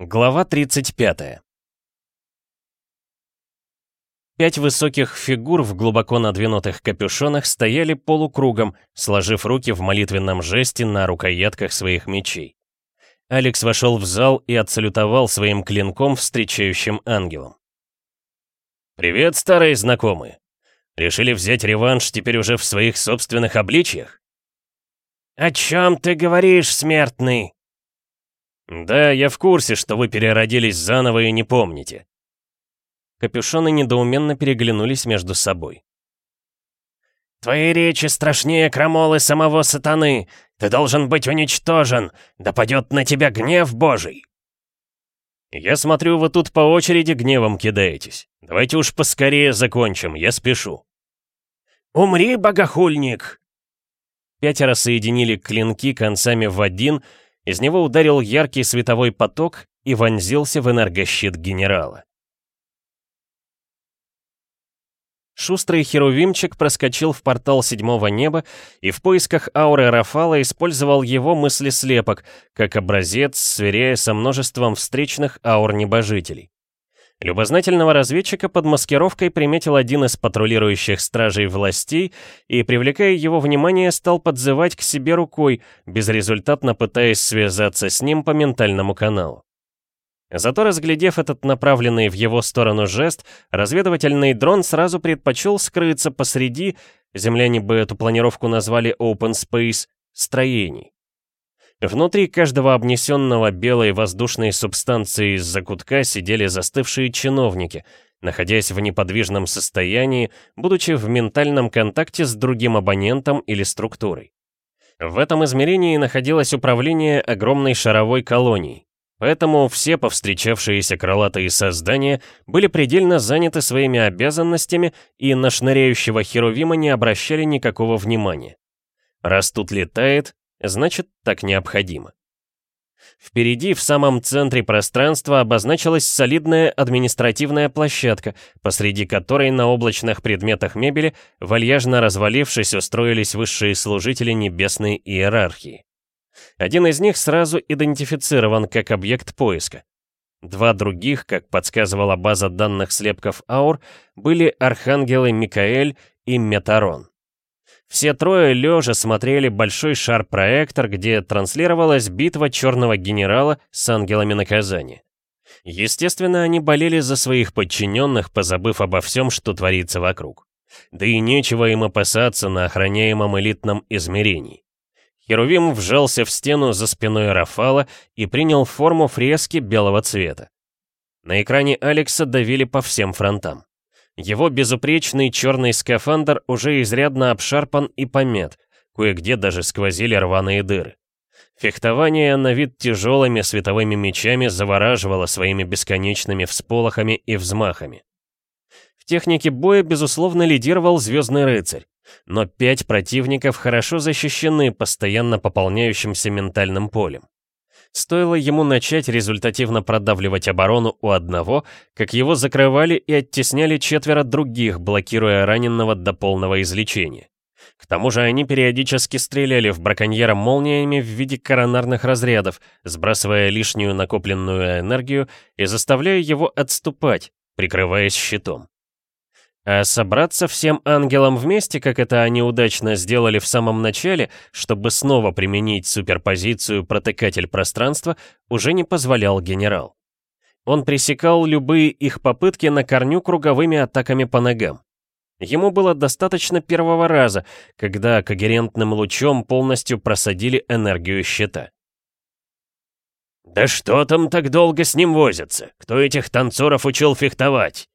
Глава 35 Пять высоких фигур в глубоко надвинутых капюшонах стояли полукругом, сложив руки в молитвенном жесте на рукоятках своих мечей. Алекс вошел в зал и отсалютовал своим клинком встречающим ангелом. «Привет, старые знакомые! Решили взять реванш теперь уже в своих собственных обличьях?» «О чем ты говоришь, смертный?» «Да, я в курсе, что вы переродились заново и не помните». Капюшоны недоуменно переглянулись между собой. «Твои речи страшнее крамолы самого сатаны. Ты должен быть уничтожен. Да падет на тебя гнев Божий!» «Я смотрю, вы тут по очереди гневом кидаетесь. Давайте уж поскорее закончим, я спешу». «Умри, богохульник!» Пятеро соединили клинки концами в один — из него ударил яркий световой поток и вонзился в энергощит генерала. Шустрый херувимчик проскочил в портал седьмого неба и в поисках ауры Рафала использовал его мыслеслепок, как образец, сверяя со множеством встречных аур небожителей. Любознательного разведчика под маскировкой приметил один из патрулирующих стражей властей и, привлекая его внимание, стал подзывать к себе рукой, безрезультатно пытаясь связаться с ним по ментальному каналу. Зато, разглядев этот направленный в его сторону жест, разведывательный дрон сразу предпочел скрыться посреди, земляне бы эту планировку назвали open space, строений. Внутри каждого обнесенного белой воздушной субстанцией из закутка сидели застывшие чиновники, находясь в неподвижном состоянии, будучи в ментальном контакте с другим абонентом или структурой. В этом измерении находилось управление огромной шаровой колонией. Поэтому все повстречавшиеся крылатые создания были предельно заняты своими обязанностями и на шныряющего Херувима не обращали никакого внимания. Раз тут летает, Значит, так необходимо. Впереди, в самом центре пространства, обозначилась солидная административная площадка, посреди которой на облачных предметах мебели, вальяжно развалившись, устроились высшие служители небесной иерархии. Один из них сразу идентифицирован как объект поиска. Два других, как подсказывала база данных слепков аур, были архангелы Микаэль и Метарон. Все трое лежа смотрели большой шар-проектор, где транслировалась битва черного генерала с ангелами наказания. Естественно, они болели за своих подчиненных, позабыв обо всем, что творится вокруг. Да и нечего им опасаться на охраняемом элитном измерении. Херувим вжался в стену за спиной Рафала и принял форму фрески белого цвета. На экране Алекса давили по всем фронтам. Его безупречный черный скафандр уже изрядно обшарпан и помет, кое-где даже сквозили рваные дыры. Фехтование на вид тяжелыми световыми мечами завораживало своими бесконечными всполохами и взмахами. В технике боя, безусловно, лидировал Звездный Рыцарь, но пять противников хорошо защищены постоянно пополняющимся ментальным полем. Стоило ему начать результативно продавливать оборону у одного, как его закрывали и оттесняли четверо других, блокируя раненого до полного излечения. К тому же они периодически стреляли в браконьера молниями в виде коронарных разрядов, сбрасывая лишнюю накопленную энергию и заставляя его отступать, прикрываясь щитом. А собраться всем ангелам вместе, как это они удачно сделали в самом начале, чтобы снова применить суперпозицию протыкатель пространства, уже не позволял генерал. Он пресекал любые их попытки на корню круговыми атаками по ногам. Ему было достаточно первого раза, когда когерентным лучом полностью просадили энергию щита. «Да что там так долго с ним возятся? Кто этих танцоров учил фехтовать?»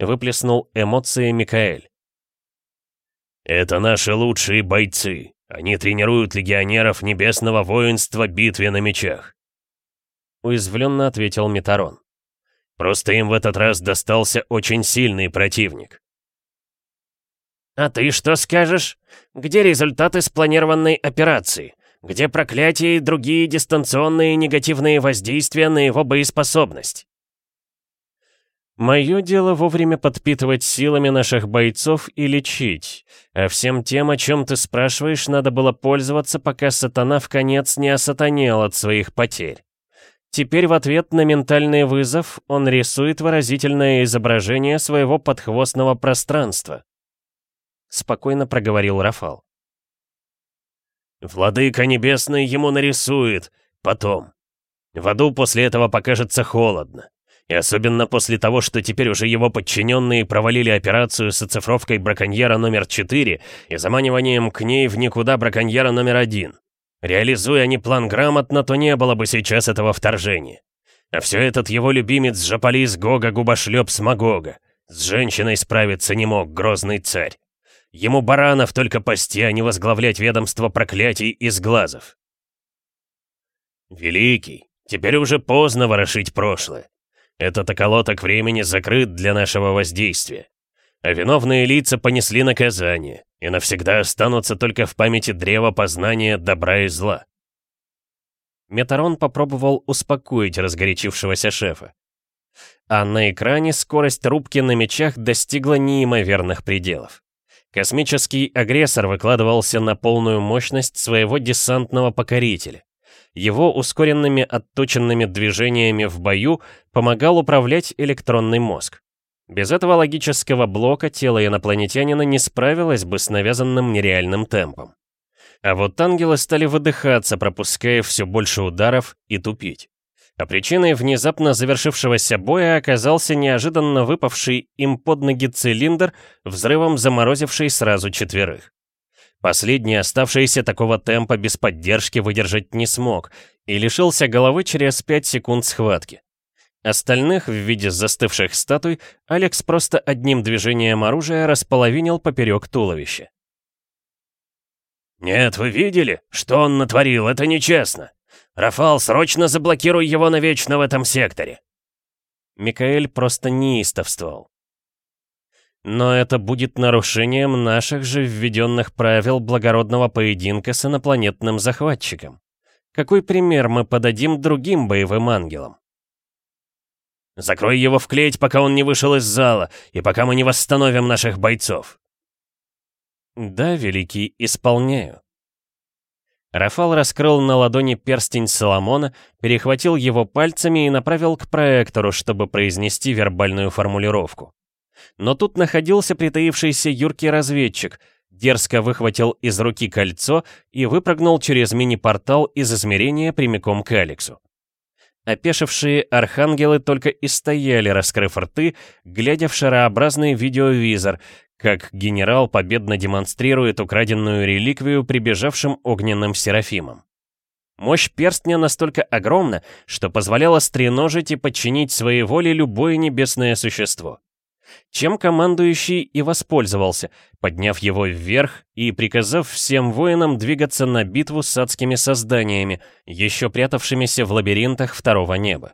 Выплеснул эмоции Микаэль. «Это наши лучшие бойцы. Они тренируют легионеров небесного воинства битве на мечах», уязвленно ответил Митарон. «Просто им в этот раз достался очень сильный противник». «А ты что скажешь? Где результаты спланированной операции? Где проклятие и другие дистанционные негативные воздействия на его боеспособность?» Мое дело вовремя подпитывать силами наших бойцов и лечить. А всем тем, о чем ты спрашиваешь, надо было пользоваться, пока сатана в конец не осатанел от своих потерь. Теперь в ответ на ментальный вызов он рисует выразительное изображение своего подхвостного пространства. Спокойно проговорил Рафал. «Владыка Небесный ему нарисует. Потом. В аду после этого покажется холодно. И особенно после того, что теперь уже его подчиненные провалили операцию с оцифровкой браконьера номер 4 и заманиванием к ней в никуда браконьера номер 1. Реализуя они план грамотно, то не было бы сейчас этого вторжения. А все этот его любимец Жаполис Гога Губошлеп Смогога. С женщиной справиться не мог грозный царь. Ему баранов только пасти, а не возглавлять ведомство проклятий из глазов. Великий, теперь уже поздно ворошить прошлое. Этот околоток времени закрыт для нашего воздействия. А виновные лица понесли наказание и навсегда останутся только в памяти древа познания добра и зла. Метарон попробовал успокоить разгорячившегося шефа. А на экране скорость рубки на мечах достигла неимоверных пределов. Космический агрессор выкладывался на полную мощность своего десантного покорителя. Его ускоренными отточенными движениями в бою помогал управлять электронный мозг. Без этого логического блока тело инопланетянина не справилось бы с навязанным нереальным темпом. А вот ангелы стали выдыхаться, пропуская все больше ударов и тупить. А причиной внезапно завершившегося боя оказался неожиданно выпавший им под ноги цилиндр, взрывом заморозивший сразу четверых. Последний, оставшийся такого темпа без поддержки, выдержать не смог и лишился головы через 5 секунд схватки. Остальных в виде застывших статуй Алекс просто одним движением оружия располовинил поперек туловища. «Нет, вы видели? Что он натворил? Это нечестно! Рафал, срочно заблокируй его навечно в этом секторе!» Микаэль просто неистовствовал. Но это будет нарушением наших же введенных правил благородного поединка с инопланетным захватчиком. Какой пример мы подадим другим боевым ангелам? Закрой его в клеть, пока он не вышел из зала, и пока мы не восстановим наших бойцов. Да, Великий, исполняю. Рафал раскрыл на ладони перстень Соломона, перехватил его пальцами и направил к проектору, чтобы произнести вербальную формулировку. Но тут находился притаившийся юркий разведчик, дерзко выхватил из руки кольцо и выпрыгнул через мини-портал из измерения прямиком к Алексу. Опешившие архангелы только и стояли, раскрыв рты, глядя в шарообразный видеовизор, как генерал победно демонстрирует украденную реликвию прибежавшим огненным серафимам. Мощь перстня настолько огромна, что позволяла стреножить и подчинить своей воле любое небесное существо чем командующий и воспользовался, подняв его вверх и приказав всем воинам двигаться на битву с адскими созданиями, еще прятавшимися в лабиринтах второго неба.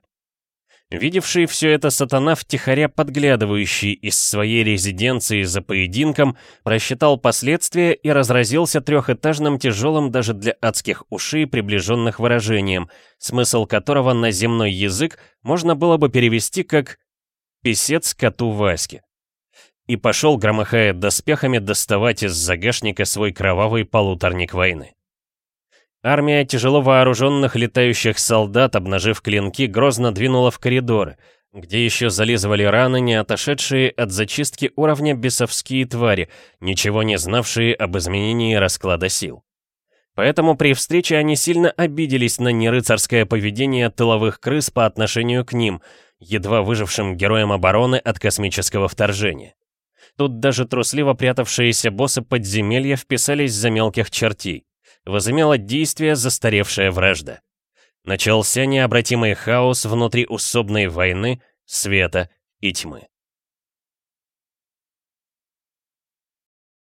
Видевший все это сатана, втихаря подглядывающий из своей резиденции за поединком, просчитал последствия и разразился трехэтажным тяжелым даже для адских ушей приближенных выражением, смысл которого на земной язык можно было бы перевести как писец коту Ваське. И пошел, громыхая доспехами, доставать из загашника свой кровавый полуторник войны. Армия тяжело вооруженных летающих солдат, обнажив клинки, грозно двинула в коридоры, где еще зализывали раны, не отошедшие от зачистки уровня бесовские твари, ничего не знавшие об изменении расклада сил. Поэтому при встрече они сильно обиделись на нерыцарское поведение тыловых крыс по отношению к ним, едва выжившим героям обороны от космического вторжения. Тут даже трусливо прятавшиеся боссы подземелья вписались за мелких чертей. Возымела действие застаревшая вражда. Начался необратимый хаос внутри усобной войны, света и тьмы.